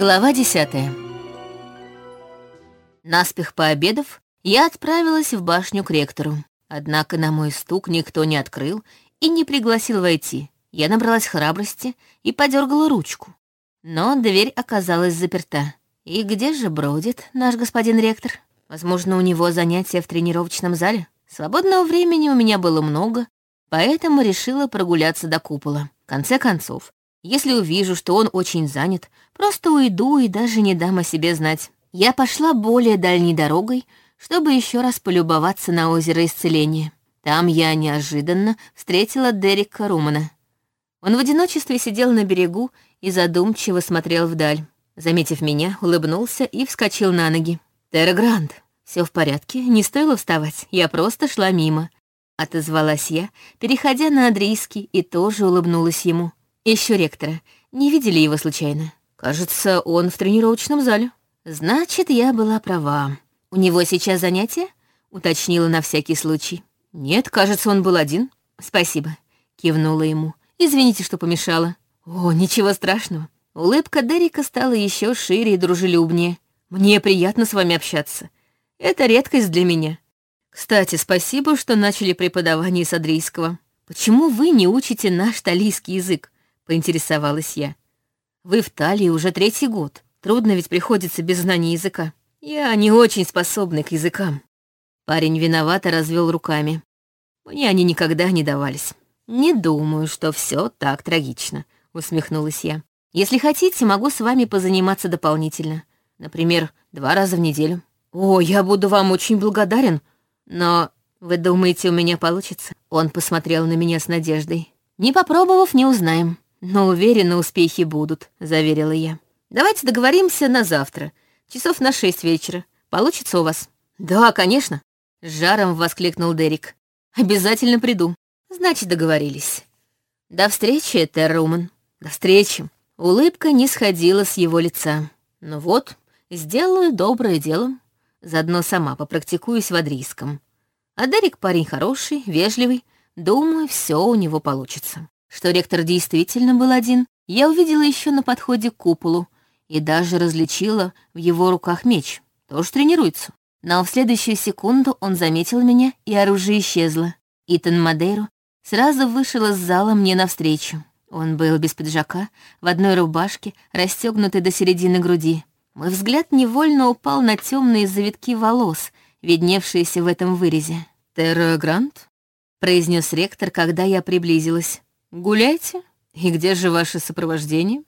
Глава десятая. Наспех пообедав, я отправилась в башню к ректору. Однако на мой стук никто не открыл и не пригласил войти. Я набралась храбрости и подергала ручку. Но дверь оказалась заперта. И где же бродит наш господин ректор? Возможно, у него занятия в тренировочном зале? Свободного времени у меня было много, поэтому решила прогуляться до купола. В конце концов, если увижу, что он очень занят, просто уйду и даже не дам о себе знать. Я пошла более дальней дорогой, чтобы еще раз полюбоваться на озеро Исцеления. Там я неожиданно встретила Дерека Румана. Он в одиночестве сидел на берегу и задумчиво смотрел вдаль. Заметив меня, улыбнулся и вскочил на ноги. «Терра Грант, все в порядке, не стоило вставать, я просто шла мимо», — отозвалась я, переходя на Адрийский, и тоже улыбнулась ему. Еще ректора. Не видели его случайно? Кажется, он в тренировочном зале. Значит, я была права. У него сейчас занятия? Уточнила на всякий случай. Нет, кажется, он был один. Спасибо. Кивнула ему. Извините, что помешала. О, ничего страшного. Улыбка Дерека стала еще шире и дружелюбнее. Мне приятно с вами общаться. Это редкость для меня. Кстати, спасибо, что начали преподавание с адрийского. Почему вы не учите наш талийский язык? Поинтересовалась я. «Вы в Талии уже третий год. Трудно ведь приходится без знания языка. Я не очень способный к языкам». Парень виновато развел руками. Мне они никогда не давались. «Не думаю, что все так трагично», — усмехнулась я. «Если хотите, могу с вами позаниматься дополнительно. Например, два раза в неделю». «О, я буду вам очень благодарен, но вы думаете, у меня получится?» Он посмотрел на меня с надеждой. «Не попробовав, не узнаем». «Но уверена, успехи будут», — заверила я. «Давайте договоримся на завтра, часов на шесть вечера. Получится у вас?» «Да, конечно», — жаром воскликнул Дерек. «Обязательно приду». «Значит, договорились». «До встречи, Терруман». «До встречи». Улыбка не сходила с его лица. «Ну вот, сделаю доброе дело. Заодно сама попрактикуюсь в адрийском. А Дерек парень хороший, вежливый. Думаю, все у него получится». Что ректор действительно был один, я увидела еще на подходе к куполу и даже различила в его руках меч. Тоже тренируется. Но в следующую секунду он заметил меня, и оружие исчезло. Итан Мадейру сразу вышел из зала мне навстречу. Он был без пиджака, в одной рубашке, расстегнутой до середины груди. Мой взгляд невольно упал на темные завитки волос, видневшиеся в этом вырезе. «Терра Грант?» — произнес ректор, когда я приблизилась. «Гуляйте? И где же ваше сопровождение?»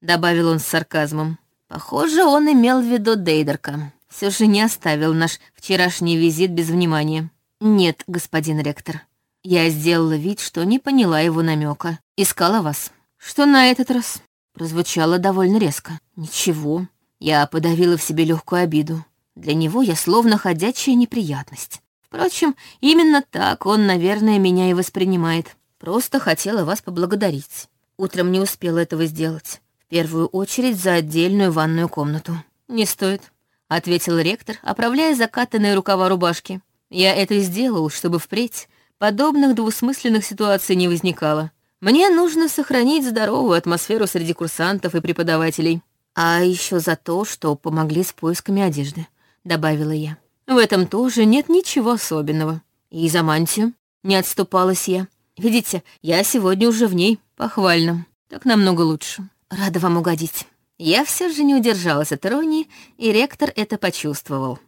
Добавил он с сарказмом. Похоже, он имел в виду Дейдерка. Все же не оставил наш вчерашний визит без внимания. «Нет, господин ректор. Я сделала вид, что не поняла его намека. Искала вас. Что на этот раз?» Прозвучало довольно резко. «Ничего. Я подавила в себе легкую обиду. Для него я словно ходячая неприятность. Впрочем, именно так он, наверное, меня и воспринимает. Просто хотела вас поблагодарить. Утром не успела этого сделать. В первую очередь за отдельную ванную комнату. Не стоит, ответил ректор, оправляя закатанные рукава рубашки. Я это сделал, чтобы впредь подобных двусмысленных ситуаций не возникало. Мне нужно сохранить здоровую атмосферу среди курсантов и преподавателей. А еще за то, что помогли с поисками одежды, добавила я. В этом тоже нет ничего особенного. И за мантию не отступалась я. Видите, я сегодня уже в ней, похвально. Так намного лучше. Рада вам угодить. Я все же не удержалась от иронии, и ректор это почувствовал.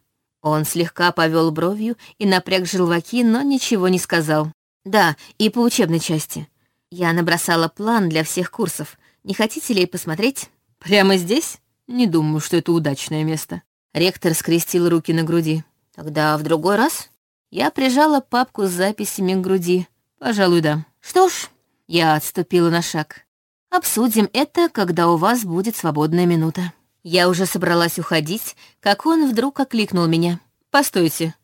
Он слегка повел бровью и напряг желваки, но ничего не сказал. Да, и по учебной части. Я набросала план для всех курсов. Не хотите ли посмотреть? Прямо здесь? Не думаю, что это удачное место. Ректор скрестил руки на груди. Тогда в другой раз я прижала папку с записями к груди. Пожалуй, да. Что ж, я отступила на шаг. Обсудим это, когда у вас будет свободная минута. Я уже собралась уходить, как он вдруг окликнул меня. Постойте.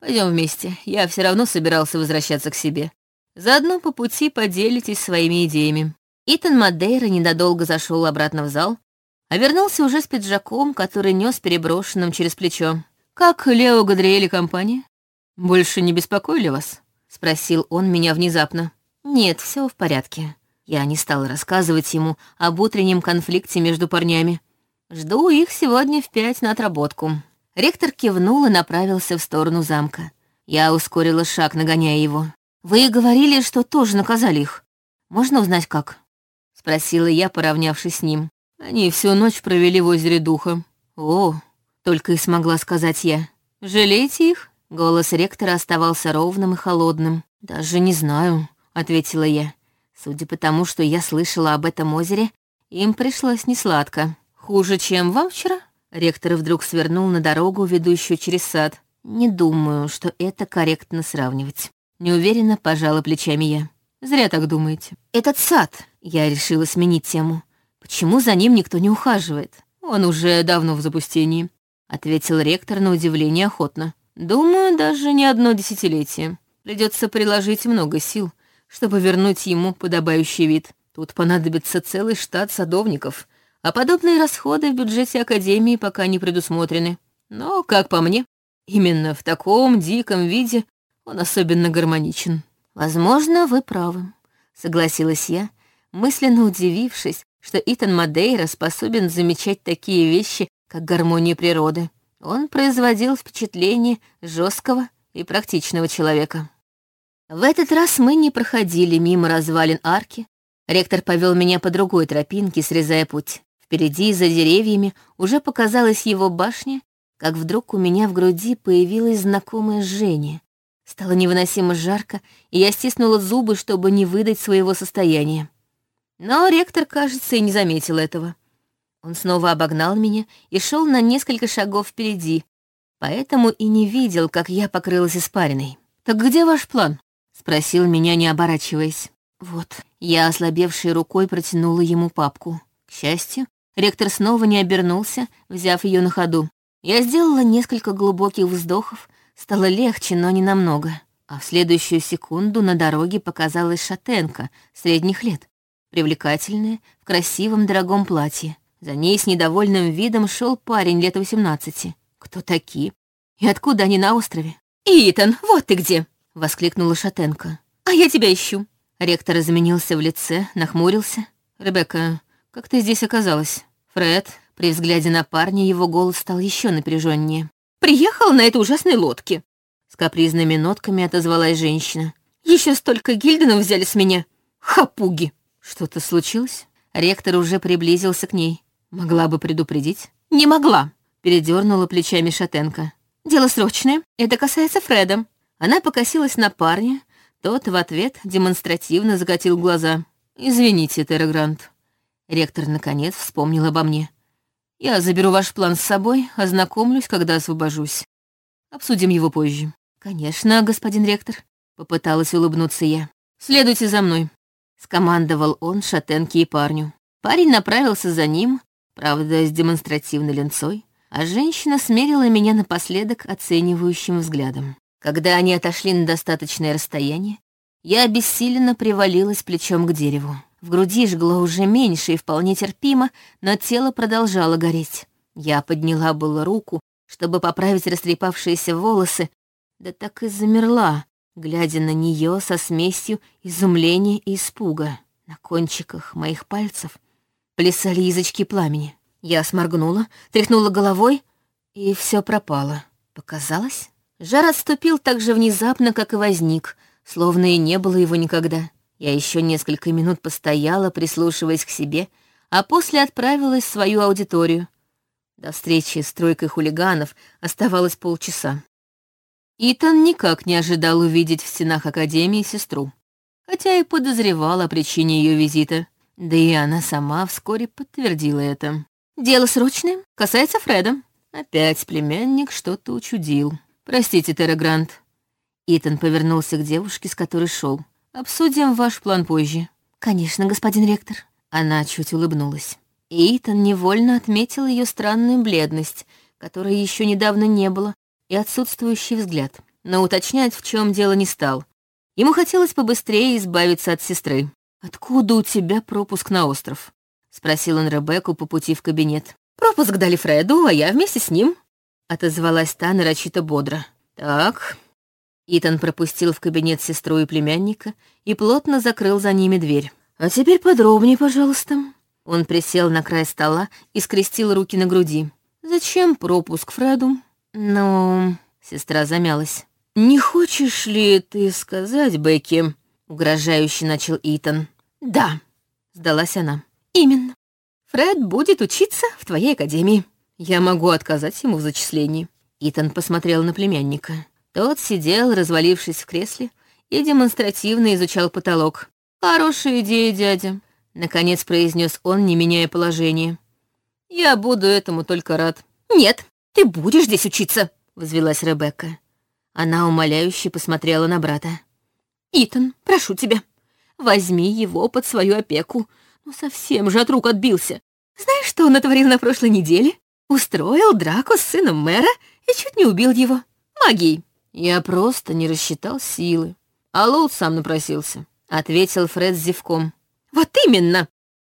Пойдем вместе. Я все равно собирался возвращаться к себе. Заодно по пути поделитесь своими идеями. Итан Мадейра ненадолго зашел обратно в зал, а вернулся уже с пиджаком, который нес переброшенным через плечо. «Как Лео Гадриэль и компания? Больше не беспокоили вас?» — спросил он меня внезапно. «Нет, все в порядке». Я не стала рассказывать ему об утреннем конфликте между парнями. Жду их сегодня в пять на отработку». Ректор кивнул и направился в сторону замка. Я ускорила шаг, нагоняя его. «Вы говорили, что тоже наказали их. Можно узнать, как?» — спросила я, поравнявшись с ним. Они всю ночь провели в озере Духа. «О!» — только и смогла сказать я. «Жалейте их?» Голос ректора оставался ровным и холодным. «Даже не знаю», — ответила я. Судя по тому, что я слышала об этом озере, им пришлось несладко. «Хуже, чем вам вчера?» Ректор вдруг свернул на дорогу, ведущую через сад. «Не думаю, что это корректно сравнивать». Неуверенно пожала плечами я. «Зря так думаете». «Этот сад!» Я решила сменить тему. «Почему за ним никто не ухаживает?» «Он уже давно в запустении», — ответил ректор на удивление охотно. «Думаю, даже не одно десятилетие. Придется приложить много сил, чтобы вернуть ему подобающий вид. Тут понадобится целый штат садовников, а подобные расходы в бюджете Академии пока не предусмотрены. Но, как по мне, именно в таком диком виде он особенно гармоничен. Возможно, вы правы, согласилась я, мысленно удивившись, что Итан Мадейра способен замечать такие вещи, как гармония природы. Он производил впечатление жесткого и практичного человека. В этот раз мы не проходили мимо развалин арки. Ректор повел меня по другой тропинке, срезая путь. Впереди, за деревьями, уже показалась его башня, как вдруг у меня в груди появилось знакомое жжение. Стало невыносимо жарко, и я стиснула зубы, чтобы не выдать своего состояния. Но ректор, кажется, и не заметил этого. Он снова обогнал меня и шел на несколько шагов впереди, поэтому и не видел, как я покрылась испариной. «Так где ваш план?» — спросил меня, не оборачиваясь. Вот, я ослабевшей рукой протянула ему папку. К счастью, ректор снова не обернулся, взяв ее на ходу. Я сделала несколько глубоких вздохов, стало легче, но не намного. А в следующую секунду на дороге показалась шатенка средних лет, привлекательная, в красивом дорогом платье. За ней с недовольным видом шел парень лет восемнадцати. Кто такие? И откуда они на острове? «Итан, вот ты где!» — воскликнула Шатенко. «А я тебя ищу!» Ректор изменился в лице, нахмурился. «Ребекка, как ты здесь оказалась?» Фред, при взгляде на парня, его голос стал еще напряженнее. «Приехал на этой ужасной лодке!» С капризными нотками отозвалась женщина. Еще столько гильденов взяли с меня. Хапуги!» Что-то случилось? Ректор уже приблизился к ней. Могла бы предупредить? Не могла, передернула плечами Шатенко. Дело срочное, это касается Фреда. Она покосилась на парня, тот в ответ демонстративно закатил глаза. «Извините, Террагрант». Ректор, наконец, вспомнил обо мне. «Я заберу ваш план с собой, ознакомлюсь, когда освобожусь. Обсудим его позже». «Конечно, господин ректор», — попыталась улыбнуться я. «Следуйте за мной». — скомандовал он шатенке и парню. Парень направился за ним, правда, с демонстративной ленцой, а женщина смерила меня напоследок оценивающим взглядом. Когда они отошли на достаточное расстояние, я обессиленно привалилась плечом к дереву. В груди жгло уже меньше и вполне терпимо, но тело продолжало гореть. Я подняла было руку, чтобы поправить растрепавшиеся волосы, да так и замерла, глядя на нее со смесью изумления и испуга. На кончиках моих пальцев плясали язычки пламени. Я сморгнула, тряхнула головой, и все пропало. Показалось? Жар отступил так же внезапно, как и возник, словно и не было его никогда. Я еще несколько минут постояла, прислушиваясь к себе, а после отправилась в свою аудиторию. До встречи с тройкой хулиганов оставалось полчаса. Итан никак не ожидал увидеть в стенах Академии сестру, хотя и подозревал о причине ее визита. Да и она сама вскоре подтвердила это. «Дело срочное, касается Фреда». Опять племянник что-то учудил. «Простите, Терра Грант». Итан повернулся к девушке, с которой шел. «Обсудим ваш план позже». «Конечно, господин ректор». Она чуть улыбнулась. Итан невольно отметил ее странную бледность, которой еще недавно не было, и отсутствующий взгляд, но уточнять, в чем дело, не стал. Ему хотелось побыстрее избавиться от сестры. «Откуда у тебя пропуск на остров?» — спросил он Ребекку по пути в кабинет. «Пропуск дали Фреду, а я вместе с ним», — отозвалась та нарочито бодро. «Так...» Итан пропустил в кабинет сестру и племянника и плотно закрыл за ними дверь. «А теперь подробнее, пожалуйста». Он присел на край стола и скрестил руки на груди. «Зачем пропуск Фреду?» «Ну...» — сестра замялась. «Не хочешь ли ты сказать, Бекки?» — угрожающе начал Итан. «Да», — сдалась она. «Именно. Фред будет учиться в твоей академии. Я могу отказать ему в зачислении». Итан посмотрел на племянника. Тот сидел, развалившись в кресле, и демонстративно изучал потолок. «Хорошая идея, дядя», — наконец произнес он, не меняя положение. «Я буду этому только рад». «Нет, ты будешь здесь учиться», — взвелась Ребекка. Она умоляюще посмотрела на брата. «Итан, прошу тебя, возьми его под свою опеку. Ну совсем же от рук отбился. Знаешь, что он натворил на прошлой неделе? Устроил драку с сыном мэра и чуть не убил его. Магией. Я просто не рассчитал силы. А Лоуд сам напросился», — ответил Фред с зевком. «Вот именно!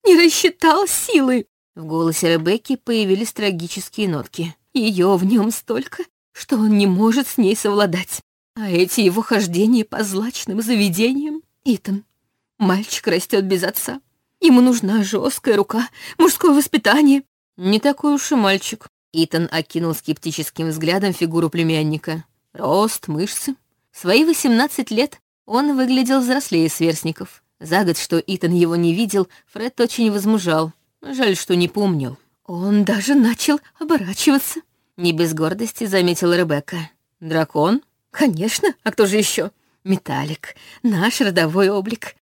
Не рассчитал силы!» В голосе Ребекки появились трагические нотки. Ее в нем столько, что он не может с ней совладать. А эти его хождения по злачным заведениям... Итан, мальчик растет без отца. Ему нужна жесткая рука, мужское воспитание. Не такой уж и мальчик. Итан окинул скептическим взглядом фигуру племянника. Рост, мышцы. В свои 18 лет он выглядел взрослее сверстников. За год, что Итан его не видел, Фред очень возмужал. Жаль, что не помнил. Он даже начал оборачиваться. Не без гордости заметила Ребекка. Дракон? Конечно, а кто же еще? Металлик, наш родовой облик.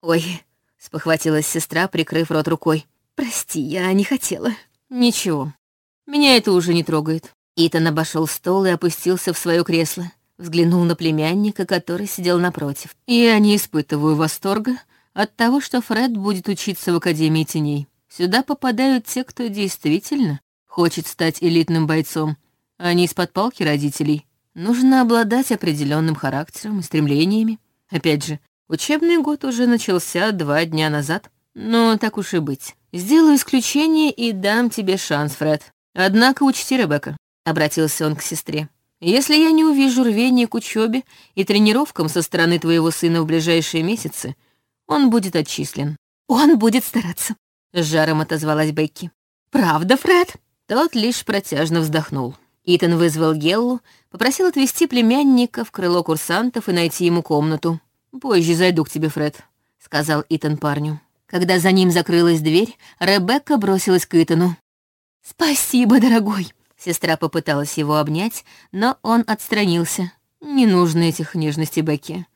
Ой, спохватилась сестра, прикрыв рот рукой. Прости, я не хотела. Ничего, меня это уже не трогает. Итан обошел стол и опустился в свое кресло. Взглянул на племянника, который сидел напротив. Я не испытываю восторга от того, что Фред будет учиться в Академии теней. Сюда попадают те, кто действительно хочет стать элитным бойцом, а не из-под палки родителей. Нужно обладать определенным характером и стремлениями. Опять же, учебный год уже начался два дня назад. Но так уж и быть. Сделаю исключение и дам тебе шанс, Фред. Однако учти, Ребекка, — обратился он к сестре. Если я не увижу рвения к учебе и тренировкам со стороны твоего сына в ближайшие месяцы, он будет отчислен. Он будет стараться, — с жаром отозвалась Бекки. Правда, Фред? Тот лишь протяжно вздохнул. Итан вызвал Геллу, попросил отвезти племянника в крыло курсантов и найти ему комнату. «Позже зайду к тебе, Фред», — сказал Итан парню. Когда за ним закрылась дверь, Ребекка бросилась к Итану. «Спасибо, дорогой!» Сестра попыталась его обнять, но он отстранился. «Не нужно этих нежностей, Бекки.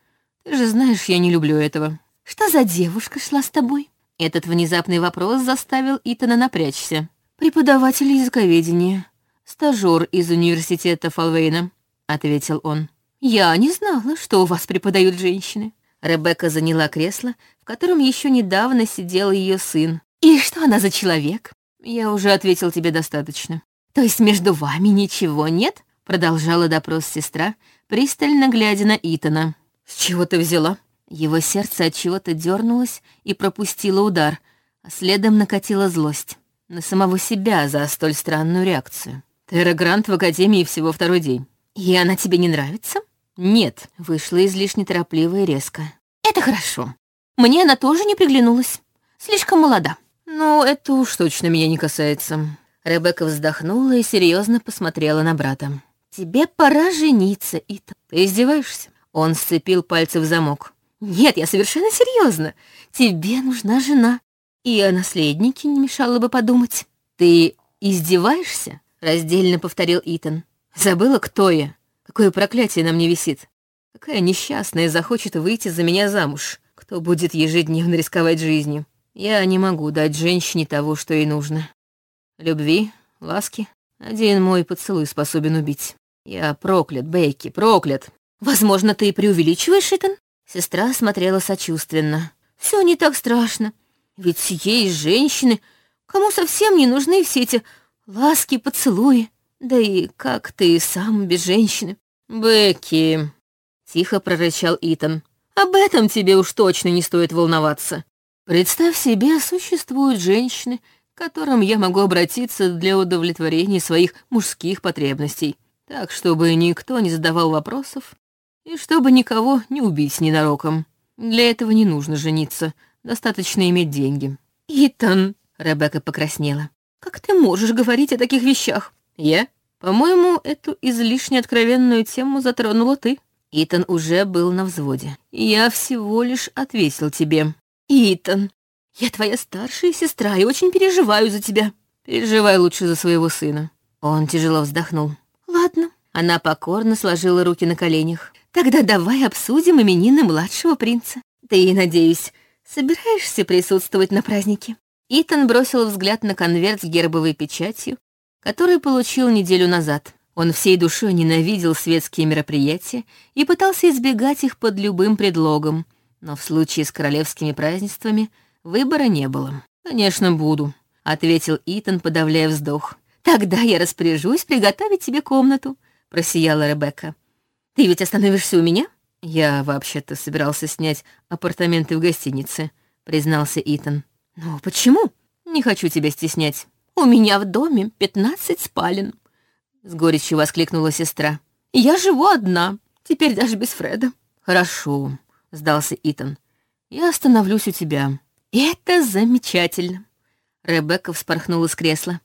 Ты же знаешь, я не люблю этого». «Что за девушка шла с тобой?» Этот внезапный вопрос заставил Итана напрячься преподаватель языковедения, стажёр из университета Фалвейна», — ответил он. «Я не знала, что у вас преподают женщины». Ребекка заняла кресло, в котором еще недавно сидел ее сын. «И что она за человек?» «Я уже ответил тебе достаточно». «То есть между вами ничего нет?» — продолжала допрос сестра, пристально глядя на Итана. «С чего ты взяла?» Его сердце от чего-то дернулось и пропустило удар, а следом накатила злость на самого себя за столь странную реакцию. Терра Грант в Академии всего второй день. И она тебе не нравится? Нет, вышла излишне торопливо и резко. Это хорошо. Мне она тоже не приглянулась. Слишком молода. Ну, это уж точно меня не касается. Ребекка вздохнула и серьезно посмотрела на брата. «Тебе пора жениться, Ита». «Ты издеваешься?» Он сцепил пальцы в замок. «Нет, я совершенно серьезно. Тебе нужна жена. И о наследнике не мешало бы подумать. Ты издеваешься? Раздельно повторил Итан. Забыла, кто я? Какое проклятие на мне висит? Какая несчастная захочет выйти за меня замуж? Кто будет ежедневно рисковать жизнью? Я не могу дать женщине того, что ей нужно. Любви, ласки. Один мой поцелуй способен убить. Я проклят, Бейки, проклят. Возможно, ты и преувеличиваешь, Итан? Сестра смотрела сочувственно. Все не так страшно. Ведь есть женщины, кому совсем не нужны все эти ласки, поцелуи. Да и как ты сам без женщины? Бекки, тихо прорычал Итан. Об этом тебе уж точно не стоит волноваться. Представь себе, существуют женщины, к которым я могу обратиться для удовлетворения своих мужских потребностей, так чтобы никто не задавал вопросов и чтобы никого не убить ненароком. Для этого не нужно жениться, Достаточно иметь деньги. «Итан!» Ребекка покраснела. «Как ты можешь говорить о таких вещах?» «Я? По-моему, эту излишне откровенную тему затронула ты». Итан уже был на взводе. «Я всего лишь ответил тебе». «Итан, я твоя старшая сестра и очень переживаю за тебя». «Переживай лучше за своего сына». Он тяжело вздохнул. «Ладно». Она покорно сложила руки на коленях. «Тогда давай обсудим именины младшего принца. Ты, надеюсь, собираешься присутствовать на празднике?» Итан бросил взгляд на конверт с гербовой печатью, который получил неделю назад. Он всей душой ненавидел светские мероприятия и пытался избегать их под любым предлогом, но в случае с королевскими празднествами выбора не было. «Конечно, буду», — ответил Итан, подавляя вздох. «Тогда я распоряжусь приготовить тебе комнату», — просияла Ребекка. «Ты ведь остановишься у меня?» «Я вообще-то собирался снять апартаменты в гостинице», — признался Итан. «Ну, почему?» «Не хочу тебя стеснять». «У меня в доме пятнадцать спален», — с горечью воскликнула сестра. «Я живу одна, теперь даже без Фреда». «Хорошо», — сдался Итан. «Я остановлюсь у тебя». «Это замечательно». Ребекка вспорхнула с кресла.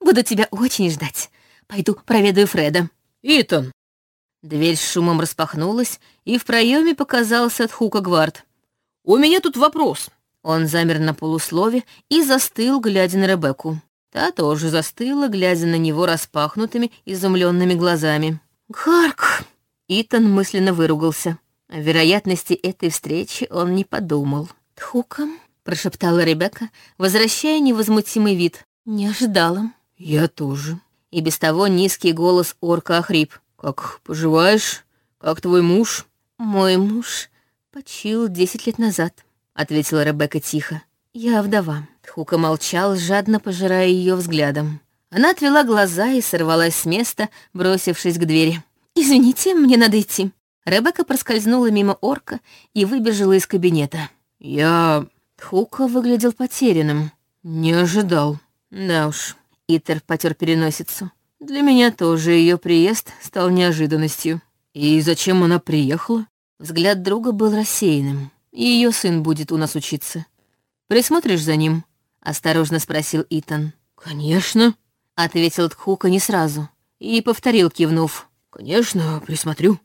«Буду тебя очень ждать. Пойду проведаю Фреда». «Итан!» Дверь с шумом распахнулась, и в проеме показался от Хука Гвард. «У меня тут вопрос». Он замер на полуслове и застыл, глядя на Ребекку. Та тоже застыла, глядя на него распахнутыми, изумленными глазами. «Гарк!» Итан мысленно выругался. О вероятности этой встречи он не подумал. «Тхуком?» — прошептала Ребекка, возвращая невозмутимый вид. «Не ожидала». «Я тоже». И без того низкий голос орка охрип. «Как поживаешь? Как твой муж?» «Мой муж почил десять лет назад», — ответила Ребекка тихо. «Я вдова». Хука молчал, жадно пожирая ее взглядом. Она отвела глаза и сорвалась с места, бросившись к двери. «Извините, мне надо идти». Ребекка проскользнула мимо орка и выбежала из кабинета. «Я...» Хука выглядел потерянным. «Не ожидал». «Да уж». Итер потер переносицу. Для меня тоже ее приезд стал неожиданностью. И зачем она приехала? Взгляд друга был рассеянным. Ее сын будет у нас учиться. Присмотришь за ним? Осторожно спросил Итан. Конечно, ответил Тхука не сразу и повторил, кивнув. Конечно, присмотрю.